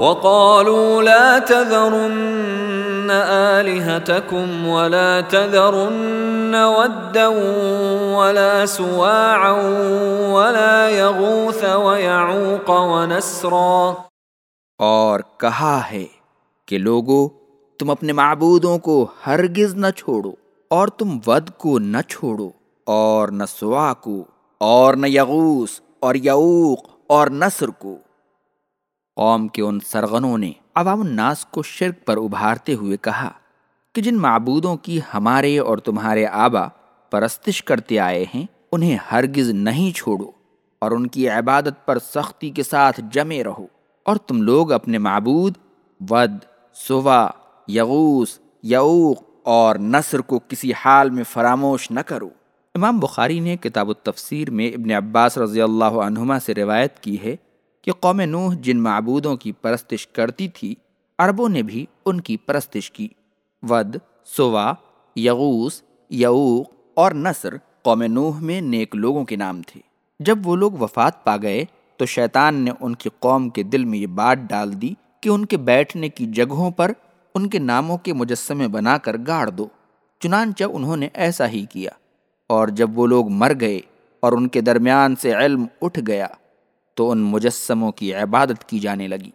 وقالوا لا تذرن آلهتكم ولا تذرن ودا ولا سواعا ولا يغوث ويعوق ونسرا اور کہا ہے کہ لوگو، تم اپنے معبودوں کو ہرگز نہ چھوڑو اور تم ود کو نہ چھوڑو اور نہ سوا کو اور نہ یغوس اور یعوق اور نصر کو۔ قوم کے ان سرغنوں نے عوام الناس کو شرک پر ابھارتے ہوئے کہا کہ جن معبودوں کی ہمارے اور تمہارے آبا پرستش کرتے آئے ہیں، انہیں ہرگز نہیں چھوڑو اور ان کی عبادت پر سختی کے ساتھ جمے رہو۔ اور تم لوگ اپنے معبود ود، سوا یغوس یعوق اور نصر کو کسی حال میں فراموش نہ کرو۔ امام بخاری نے کتاب التفسیر میں ابن عباس رضی اللہ عنہما سے روایت کی ہے کہ قوم نوح جن معبودوں کی پرستش کرتی تھی، عربوں نے بھی ان کی پرستش کی۔ ود، سوا یغوس یعوق اور نصر قوم نوح میں نیک لوگوں کے نام تھے۔ جب وہ لوگ وفات پا گئے، تو شیطان نے ان کی قوم کے دل میں یہ بات ڈال دی کہ ان کے بیٹھنے کی جگہوں پر ان کے ناموں کے مجسمے بنا کر گاڑ دو۔ چنانچہ انہوں نے ایسا ہی کیا۔ اور جب وہ لوگ مر گئے اور ان کے درمیان سے علم اٹھ گیا تو ان مجسموں کی عبادت کی جانے لگی۔